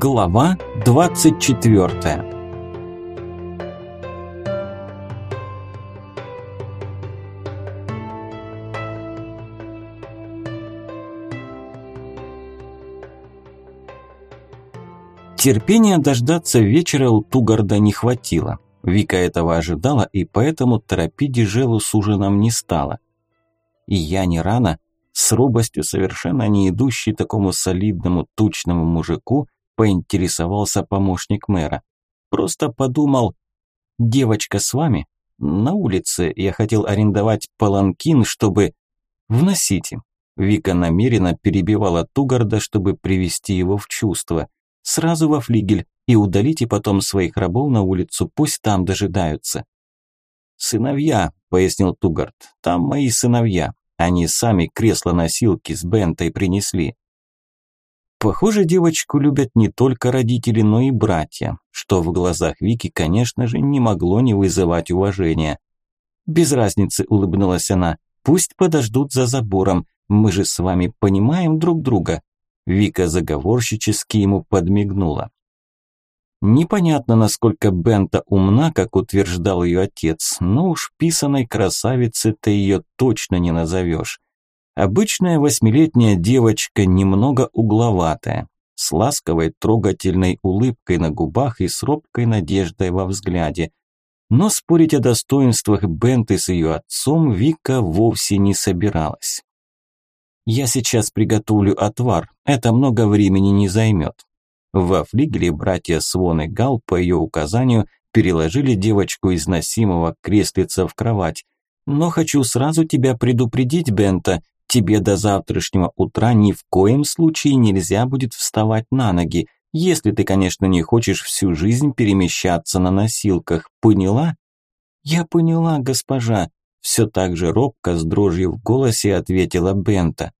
Глава 24 Терпения дождаться вечера у Тугарда не хватило. Вика этого ожидала и поэтому торопить Дежелу с ужином не стала. И я не рано, с робостью совершенно не идущей такому солидному тучному мужику, поинтересовался помощник мэра. Просто подумал, девочка с вами? На улице я хотел арендовать паланкин, чтобы... Вносите. Вика намеренно перебивала Тугарда, чтобы привести его в чувство. Сразу во флигель и удалите потом своих рабов на улицу, пусть там дожидаются. «Сыновья», – пояснил Тугард, – «там мои сыновья. Они сами кресло-носилки с Бентой принесли». Похоже, девочку любят не только родители, но и братья, что в глазах Вики, конечно же, не могло не вызывать уважения. «Без разницы», – улыбнулась она, – «пусть подождут за забором, мы же с вами понимаем друг друга». Вика заговорщически ему подмигнула. Непонятно, насколько Бента умна, как утверждал ее отец, но уж писаной красавицей ты ее точно не назовешь. Обычная восьмилетняя девочка, немного угловатая, с ласковой трогательной улыбкой на губах и с робкой надеждой во взгляде. Но спорить о достоинствах Бенты с ее отцом Вика вовсе не собиралась. «Я сейчас приготовлю отвар, это много времени не займет. Во флигеле братья Свон и Гал по ее указанию переложили девочку из носимого креслица в кровать. Но хочу сразу тебя предупредить, Бента, тебе до завтрашнего утра ни в коем случае нельзя будет вставать на ноги, если ты, конечно, не хочешь всю жизнь перемещаться на носилках. Поняла? Я поняла, госпожа. Все так же робко, с дрожью в голосе ответила Бента.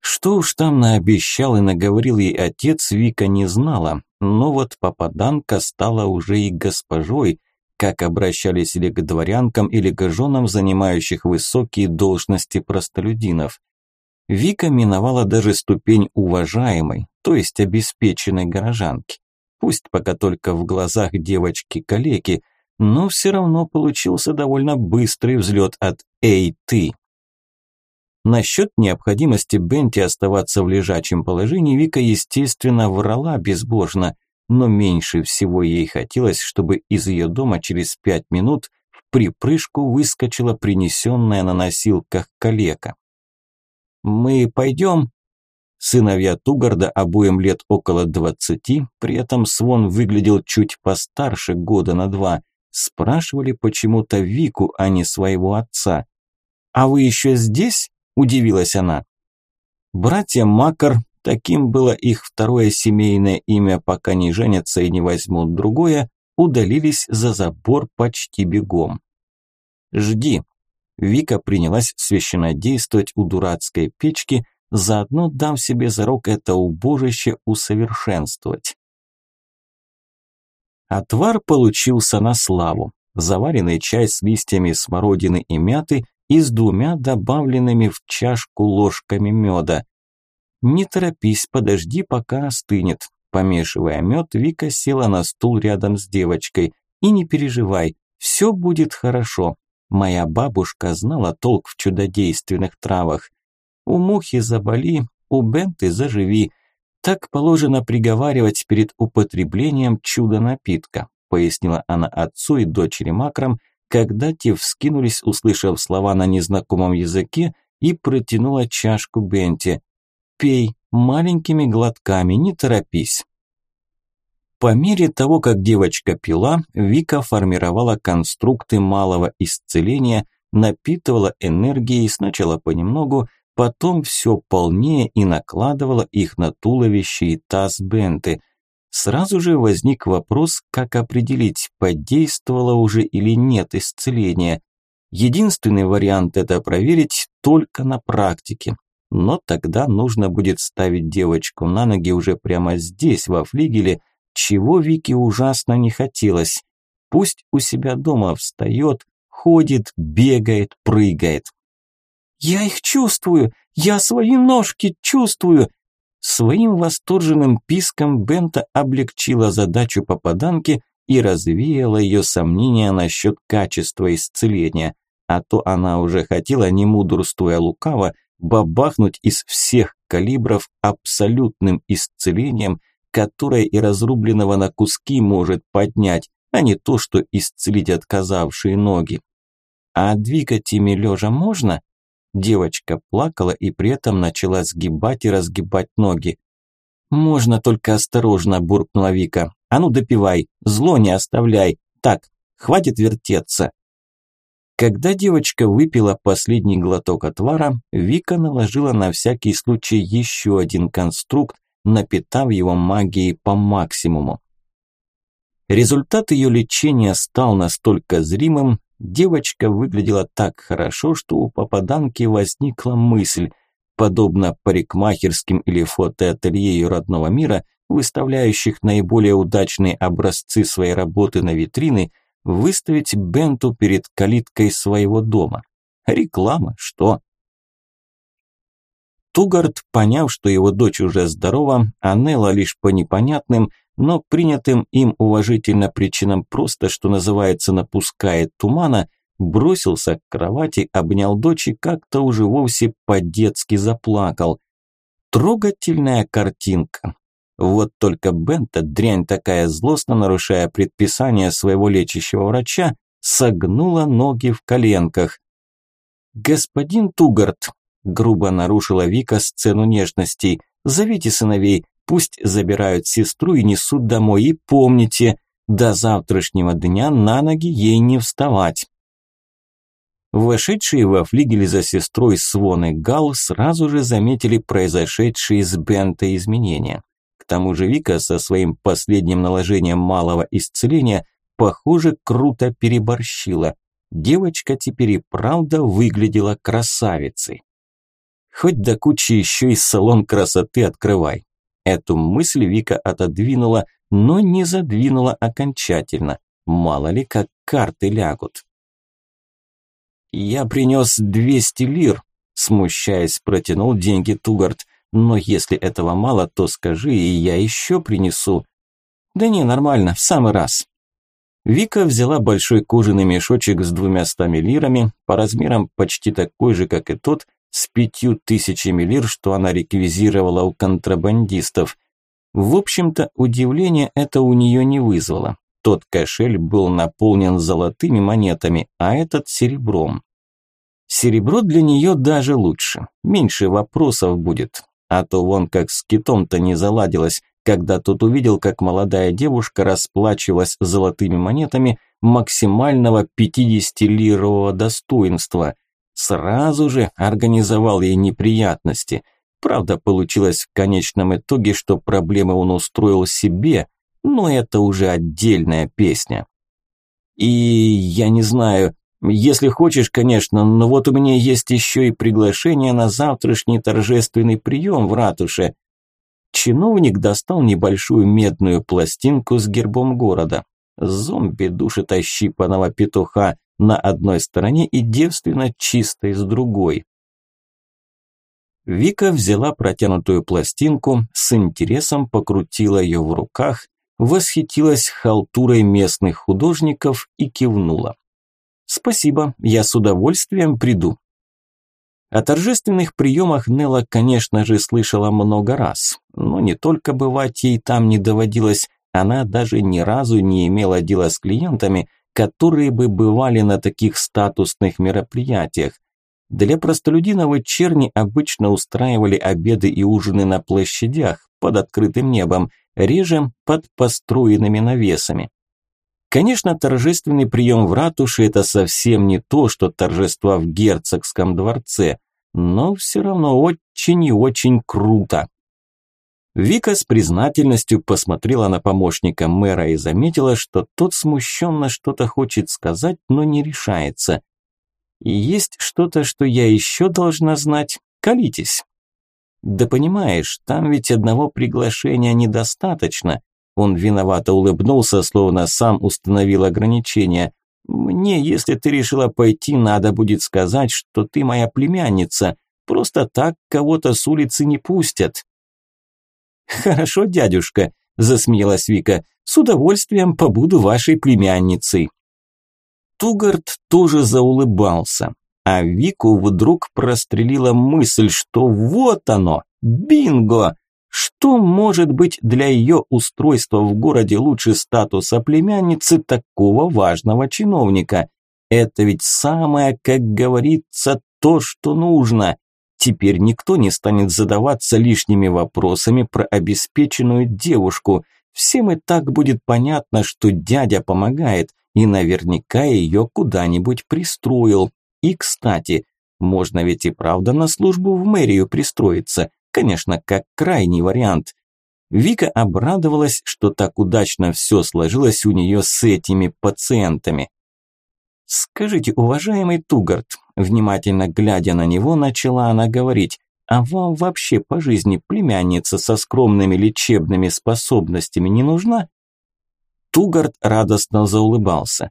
Что уж там наобещал и наговорил ей отец, Вика не знала, но вот попаданка стала уже и госпожой, как обращались или к дворянкам, или к женам, занимающих высокие должности простолюдинов. Вика миновала даже ступень уважаемой, то есть обеспеченной горожанки. Пусть пока только в глазах девочки-калеки, но все равно получился довольно быстрый взлет от «Эй, ты!». Насчет необходимости Бенти оставаться в лежачем положении Вика, естественно, врала безбожно, но меньше всего ей хотелось, чтобы из ее дома через пять минут в припрыжку выскочила принесенная на носилках калека. «Мы пойдем?» Сыновья Тугарда обоим лет около двадцати, при этом Свон выглядел чуть постарше года на два, спрашивали почему-то Вику, а не своего отца. «А вы еще здесь?» удивилась она. Братья Макар, таким было их второе семейное имя, пока не женятся и не возьмут другое, удалились за забор почти бегом. «Жди». Вика принялась священнодействовать у дурацкой печки, заодно дав себе зарок это убожище усовершенствовать. Отвар получился на славу. Заваренный чай с листьями смородины и мяты и с двумя добавленными в чашку ложками меда. «Не торопись, подожди, пока остынет». Помешивая мед, Вика села на стул рядом с девочкой. «И не переживай, все будет хорошо. Моя бабушка знала толк в чудодейственных травах. У мухи заболи, у бенты заживи. Так положено приговаривать перед употреблением чудо-напитка», пояснила она отцу и дочери Макрам, когда те вскинулись, услышав слова на незнакомом языке, и протянула чашку Бенти. «Пей маленькими глотками, не торопись». По мере того, как девочка пила, Вика формировала конструкты малого исцеления, напитывала энергией сначала понемногу, потом все полнее и накладывала их на туловище и таз Бенты – Сразу же возник вопрос, как определить, подействовало уже или нет исцеление. Единственный вариант это проверить только на практике. Но тогда нужно будет ставить девочку на ноги уже прямо здесь, во флигеле, чего Вике ужасно не хотелось. Пусть у себя дома встает, ходит, бегает, прыгает. «Я их чувствую! Я свои ножки чувствую!» Своим восторженным писком Бента облегчила задачу попаданки и развеяла ее сомнения насчет качества исцеления, а то она уже хотела, не мудрствуя лукаво, бабахнуть из всех калибров абсолютным исцелением, которое и разрубленного на куски может поднять, а не то, что исцелить отказавшие ноги. А двигать ими лежа можно? Девочка плакала и при этом начала сгибать и разгибать ноги. «Можно, только осторожно», – буркнула Вика. «А ну допивай, зло не оставляй. Так, хватит вертеться». Когда девочка выпила последний глоток отвара, Вика наложила на всякий случай еще один конструкт, напитав его магией по максимуму. Результат ее лечения стал настолько зримым, девочка выглядела так хорошо, что у попаданки возникла мысль, подобно парикмахерским или фотоателье ее родного мира, выставляющих наиболее удачные образцы своей работы на витрины, выставить Бенту перед калиткой своего дома. Реклама, что? Тугард, поняв, что его дочь уже здорова, а Нелла лишь по непонятным, но принятым им уважительно причинам просто, что называется, напускает тумана, бросился к кровати, обнял дочь и как-то уже вовсе по-детски заплакал. Трогательная картинка. Вот только Бента, дрянь такая злостно нарушая предписание своего лечащего врача, согнула ноги в коленках. «Господин Тугард», грубо нарушила Вика сцену нежностей. Зовите сыновей, пусть забирают сестру и несут домой. И помните, до завтрашнего дня на ноги ей не вставать. Вошедшие во флигеле за сестрой Свон и Гал сразу же заметили произошедшие с Бента изменения. Тому же Вика со своим последним наложением малого исцеления, похоже, круто переборщила. Девочка теперь и правда выглядела красавицей. Хоть до кучи еще и салон красоты открывай. Эту мысль Вика отодвинула, но не задвинула окончательно. Мало ли, как карты лягут. «Я принес 200 лир», – смущаясь, протянул деньги Тугард. «Но если этого мало, то скажи, и я еще принесу». «Да не, нормально, в самый раз». Вика взяла большой кожаный мешочек с двумя стами лирами, по размерам почти такой же, как и тот, с пятью тысячами лир, что она реквизировала у контрабандистов. В общем-то, удивление это у нее не вызвало. Тот кошель был наполнен золотыми монетами, а этот серебром. Серебро для нее даже лучше, меньше вопросов будет. А то вон как с китом-то не заладилось, когда тот увидел, как молодая девушка расплачивалась золотыми монетами максимального 50-лирового достоинства – Сразу же организовал ей неприятности. Правда, получилось в конечном итоге, что проблемы он устроил себе, но это уже отдельная песня. И я не знаю, если хочешь, конечно, но вот у меня есть еще и приглашение на завтрашний торжественный прием в ратуше. Чиновник достал небольшую медную пластинку с гербом города. Зомби душит ощипанного петуха, на одной стороне и девственно чистой с другой. Вика взяла протянутую пластинку, с интересом покрутила ее в руках, восхитилась халтурой местных художников и кивнула. «Спасибо, я с удовольствием приду». О торжественных приемах Нелла, конечно же, слышала много раз, но не только бывать ей там не доводилось, она даже ни разу не имела дела с клиентами – которые бы бывали на таких статусных мероприятиях. Для простолюдинов черни обычно устраивали обеды и ужины на площадях под открытым небом, реже под построенными навесами. Конечно, торжественный прием в ратуше – это совсем не то, что торжества в герцогском дворце, но все равно очень и очень круто. Вика с признательностью посмотрела на помощника мэра и заметила, что тот смущенно что-то хочет сказать, но не решается. Есть что-то, что я еще должна знать. Колитесь. Да понимаешь, там ведь одного приглашения недостаточно. Он виновато улыбнулся, словно сам установил ограничения. Мне, если ты решила пойти, надо будет сказать, что ты моя племянница. Просто так кого-то с улицы не пустят. Хорошо, дядюшка, засмеялась Вика. С удовольствием побуду вашей племянницей. Тугард тоже заулыбался, а Вику вдруг прострелила мысль, что вот оно, бинго! Что может быть для ее устройства в городе лучше статуса племянницы такого важного чиновника? Это ведь самое, как говорится, то, что нужно. Теперь никто не станет задаваться лишними вопросами про обеспеченную девушку. Всем и так будет понятно, что дядя помогает, и наверняка ее куда-нибудь пристроил. И, кстати, можно ведь и правда на службу в мэрию пристроиться. Конечно, как крайний вариант. Вика обрадовалась, что так удачно все сложилось у нее с этими пациентами. «Скажите, уважаемый Тугарт», внимательно глядя на него, начала она говорить, «а вам вообще по жизни племянница со скромными лечебными способностями не нужна?» Тугарт радостно заулыбался.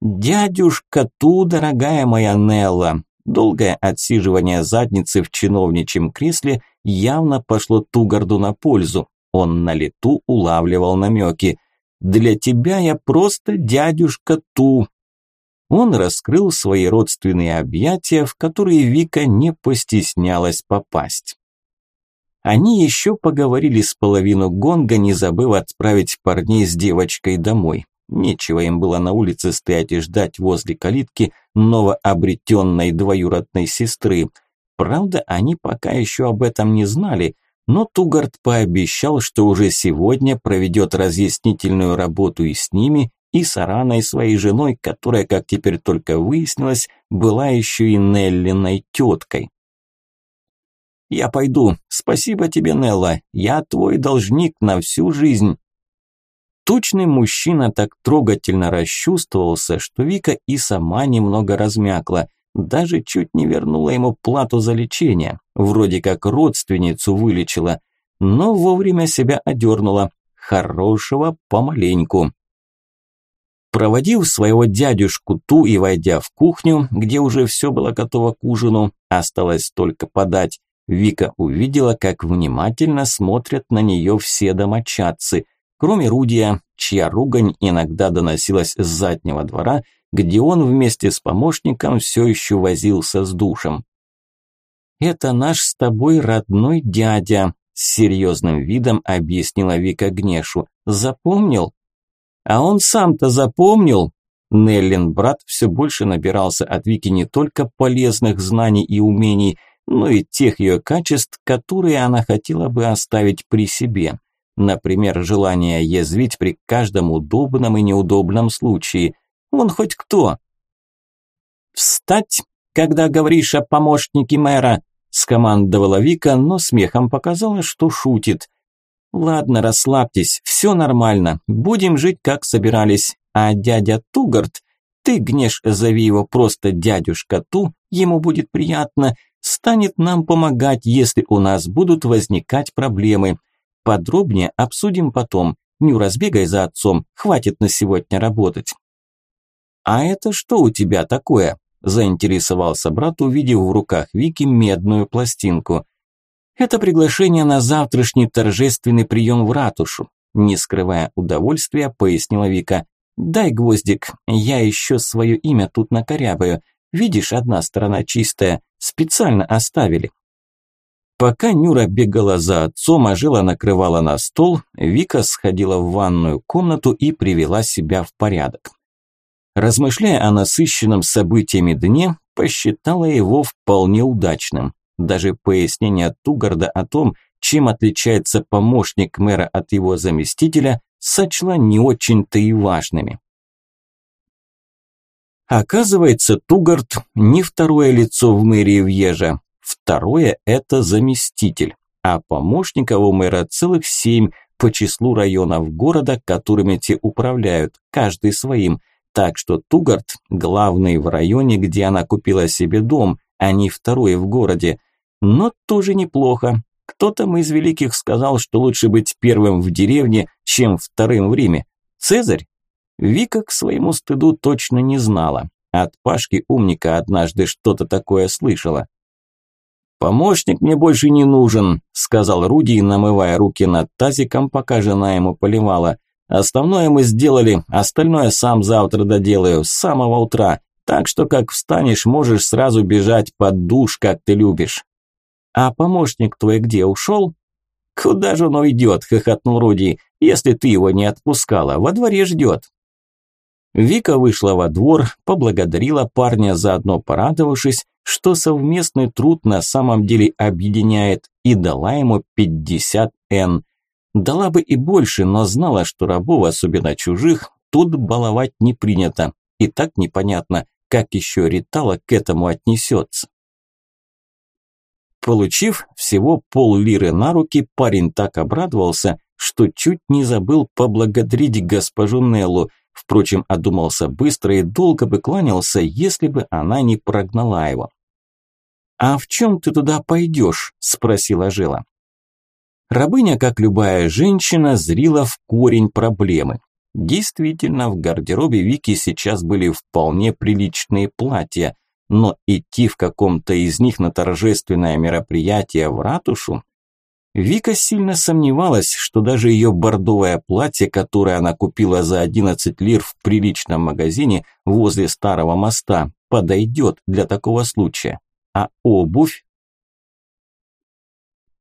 «Дядюшка Ту, дорогая моя Нелла, Долгое отсиживание задницы в чиновничьем кресле явно пошло Тугарду на пользу. Он на лету улавливал намеки. «Для тебя я просто дядюшка Ту». Он раскрыл свои родственные объятия, в которые Вика не постеснялась попасть. Они еще поговорили с половину гонга, не забыв отправить парней с девочкой домой. Нечего им было на улице стоять и ждать возле калитки новообретенной двоюродной сестры. Правда, они пока еще об этом не знали, но Тугард пообещал, что уже сегодня проведет разъяснительную работу и с ними, и с Араной, своей женой, которая, как теперь только выяснилось, была еще и Неллиной теткой. «Я пойду. Спасибо тебе, Нелла. Я твой должник на всю жизнь», Тучный мужчина так трогательно расчувствовался, что Вика и сама немного размякла, даже чуть не вернула ему плату за лечение, вроде как родственницу вылечила, но вовремя себя одернула. Хорошего помаленьку. Проводив своего дядюшку Ту и войдя в кухню, где уже все было готово к ужину, осталось только подать, Вика увидела, как внимательно смотрят на нее все домочадцы – кроме Рудия, чья ругань иногда доносилась с заднего двора, где он вместе с помощником все еще возился с душем. «Это наш с тобой родной дядя», – с серьезным видом объяснила Вика Гнешу. «Запомнил?» «А он сам-то запомнил?» Неллин брат все больше набирался от Вики не только полезных знаний и умений, но и тех ее качеств, которые она хотела бы оставить при себе. Например, желание язвить при каждом удобном и неудобном случае. Он хоть кто. «Встать, когда говоришь о помощнике мэра!» – скомандовала Вика, но смехом показала, что шутит. «Ладно, расслабьтесь, все нормально, будем жить, как собирались. А дядя Тугарт, ты, Гнеш, зови его просто дядюшка Ту, ему будет приятно, станет нам помогать, если у нас будут возникать проблемы. Подробнее обсудим потом. Нюра, сбегай за отцом, хватит на сегодня работать. А это что у тебя такое? Заинтересовался брат, увидев в руках Вики медную пластинку. Это приглашение на завтрашний торжественный прием в ратушу. Не скрывая удовольствия, пояснила Вика. «Дай гвоздик, я еще свое имя тут накорябаю. Видишь, одна сторона чистая, специально оставили. Пока Нюра бегала за отцом, а Жила накрывала на стол, Вика сходила в ванную комнату и привела себя в порядок. Размышляя о насыщенном событиями дне, посчитала его вполне удачным. Даже пояснение Тугарда о том, чем отличается помощник мэра от его заместителя, сочла не очень-то и важными. Оказывается, Тугард не второе лицо в мэрии Вьежа, Второе – это заместитель, а помощников у мэра целых семь по числу районов города, которыми те управляют, каждый своим. Так что Тугарт – главный в районе, где она купила себе дом, а не второй в городе. Но тоже неплохо. Кто там из великих сказал, что лучше быть первым в деревне, чем вторым в Риме? Цезарь? Вика к своему стыду точно не знала. От Пашки умника однажды что-то такое слышала. «Помощник мне больше не нужен», – сказал Руди, намывая руки над тазиком, пока жена ему поливала. «Основное мы сделали, остальное сам завтра доделаю, с самого утра. Так что, как встанешь, можешь сразу бежать под душ, как ты любишь». «А помощник твой где, ушел?» «Куда же он уйдет?» – хохотнул Руди. «Если ты его не отпускала, во дворе ждет». Вика вышла во двор, поблагодарила парня, заодно порадовавшись, что совместный труд на самом деле объединяет, и дала ему 50 Н. Дала бы и больше, но знала, что рабов, особенно чужих, тут баловать не принято. И так непонятно, как еще Ритала к этому отнесется. Получив всего пол-лиры на руки, парень так обрадовался, что чуть не забыл поблагодарить госпожу Неллу, Впрочем, одумался быстро и долго бы кланялся, если бы она не прогнала его. «А в чем ты туда пойдешь?» – спросила Жила. Рабыня, как любая женщина, зрила в корень проблемы. Действительно, в гардеробе Вики сейчас были вполне приличные платья, но идти в каком-то из них на торжественное мероприятие в ратушу Вика сильно сомневалась, что даже ее бордовое платье, которое она купила за 11 лир в приличном магазине возле старого моста, подойдет для такого случая. А обувь?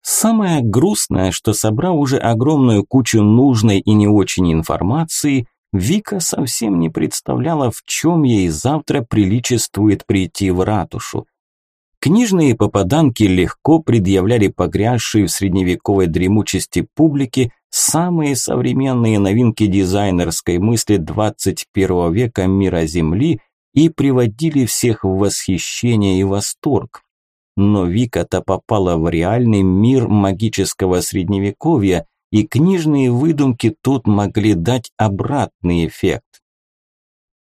Самое грустное, что собрав уже огромную кучу нужной и не очень информации, Вика совсем не представляла, в чем ей завтра приличествует прийти в ратушу. Книжные попаданки легко предъявляли погрязшие в средневековой дремучести публике самые современные новинки дизайнерской мысли 21 века мира Земли и приводили всех в восхищение и восторг. Но Вика-то попала в реальный мир магического средневековья, и книжные выдумки тут могли дать обратный эффект.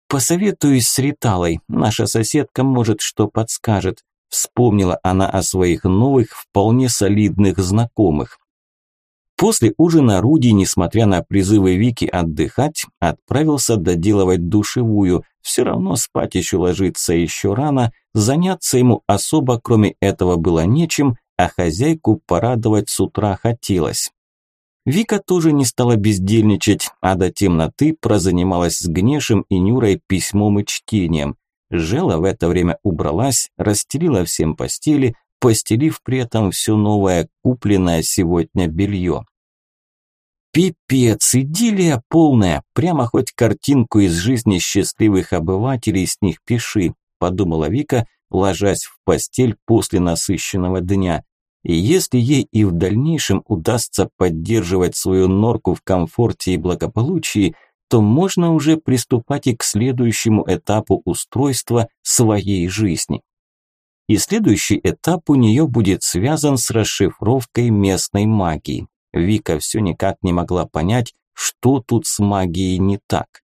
«Посоветуюсь с Риталой, наша соседка может что подскажет», Вспомнила она о своих новых, вполне солидных знакомых. После ужина Руди, несмотря на призывы Вики отдыхать, отправился доделывать душевую. Все равно спать еще ложиться еще рано, заняться ему особо кроме этого было нечем, а хозяйку порадовать с утра хотелось. Вика тоже не стала бездельничать, а до темноты прозанималась с Гнешем и Нюрой письмом и чтением. Жела в это время убралась, расстелила всем постели, постелив при этом все новое, купленное сегодня белье. Пипец, идиллия полная, прямо хоть картинку из жизни счастливых обывателей с них пиши, подумала Вика, ложась в постель после насыщенного дня. И если ей и в дальнейшем удастся поддерживать свою норку в комфорте и благополучии, то можно уже приступать и к следующему этапу устройства своей жизни. И следующий этап у нее будет связан с расшифровкой местной магии. Вика все никак не могла понять, что тут с магией не так.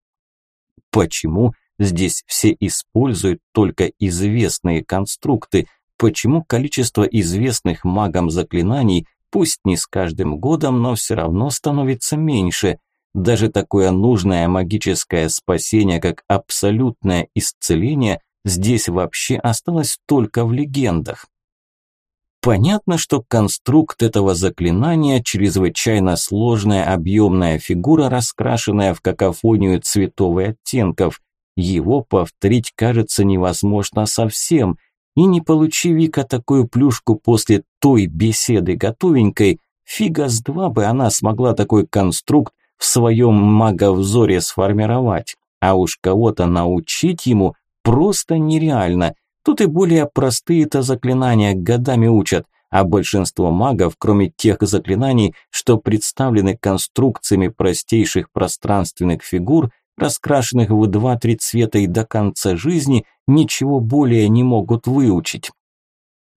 Почему здесь все используют только известные конструкты? Почему количество известных магам заклинаний, пусть не с каждым годом, но все равно становится меньше – даже такое нужное магическое спасение, как абсолютное исцеление, здесь вообще осталось только в легендах. Понятно, что конструкт этого заклинания – чрезвычайно сложная объемная фигура, раскрашенная в какофонию цветов и оттенков. Его повторить кажется невозможно совсем. И не получи Вика такую плюшку после той беседы готовенькой, фига с два бы она смогла такой конструкт в своем маговзоре сформировать, а уж кого-то научить ему просто нереально. Тут и более простые-то заклинания годами учат, а большинство магов, кроме тех заклинаний, что представлены конструкциями простейших пространственных фигур, раскрашенных в два-три цвета и до конца жизни, ничего более не могут выучить.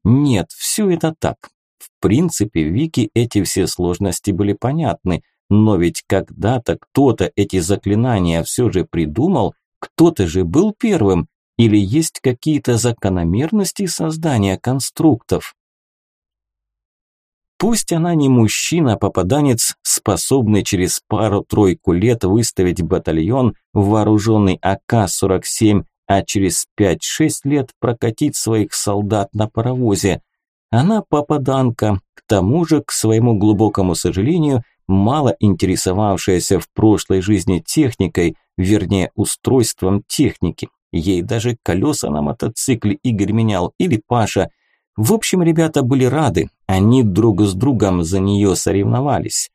Нет, все это так. В принципе, Вики эти все сложности были понятны – но ведь когда-то кто-то эти заклинания все же придумал, кто-то же был первым, или есть какие-то закономерности создания конструктов? Пусть она не мужчина, а способный через пару-тройку лет выставить батальон, вооруженный АК-47, а через 5-6 лет прокатить своих солдат на паровозе. Она попаданка, к тому же, к своему глубокому сожалению, мало интересовавшаяся в прошлой жизни техникой, вернее, устройством техники. Ей даже колеса на мотоцикле Игорь менял или Паша. В общем, ребята были рады, они друг с другом за нее соревновались.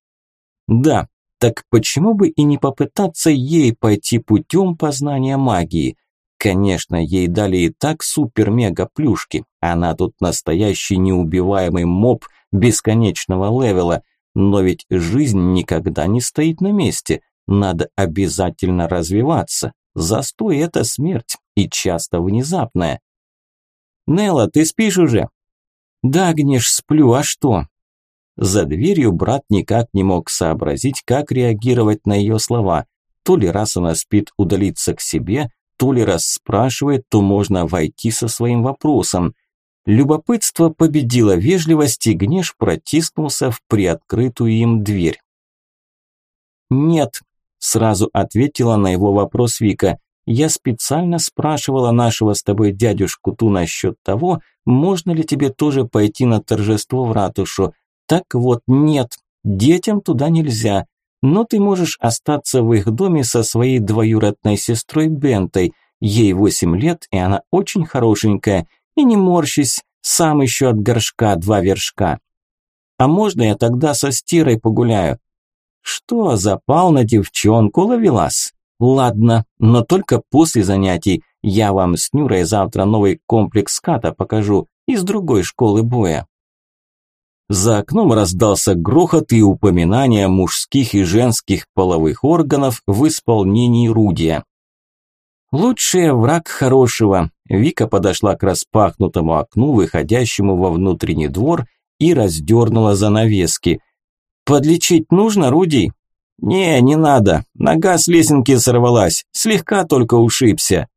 Да, так почему бы и не попытаться ей пойти путем познания магии? Конечно, ей дали и так супер-мега плюшки. Она тут настоящий неубиваемый моб бесконечного левела. Но ведь жизнь никогда не стоит на месте. Надо обязательно развиваться. Застой – это смерть, и часто внезапная. «Нелла, ты спишь уже?» «Да, Гнеш, сплю, а что?» За дверью брат никак не мог сообразить, как реагировать на ее слова. То ли раз она спит удалиться к себе, то ли раз спрашивает, то можно войти со своим вопросом. Любопытство победило вежливость, и Гнеш протиснулся в приоткрытую им дверь. «Нет», – сразу ответила на его вопрос Вика. «Я специально спрашивала нашего с тобой дядюшку Ту насчет того, можно ли тебе тоже пойти на торжество в ратушу. Так вот, нет, детям туда нельзя. Но ты можешь остаться в их доме со своей двоюродной сестрой Бентой. Ей восемь лет, и она очень хорошенькая. И не морщись, сам еще от горшка два вершка. А можно я тогда со стирой погуляю? Что, запал на девчонку ловелас? Ладно, но только после занятий. Я вам с Нюрой завтра новый комплекс ката покажу из другой школы боя. За окном раздался грохот и упоминания мужских и женских половых органов в исполнении Рудия. Лучший враг хорошего. Вика подошла к распахнутому окну, выходящему во внутренний двор, и раздернула занавески. «Подлечить нужно, Руди?» «Не, не надо. Нога с лесенки сорвалась. Слегка только ушибся».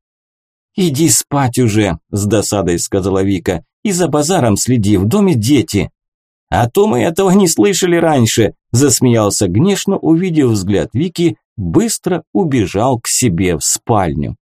«Иди спать уже», – с досадой сказала Вика. «И за базаром следи, в доме дети». «А то мы этого не слышали раньше», – засмеялся Гнешно, увидев взгляд Вики, быстро убежал к себе в спальню.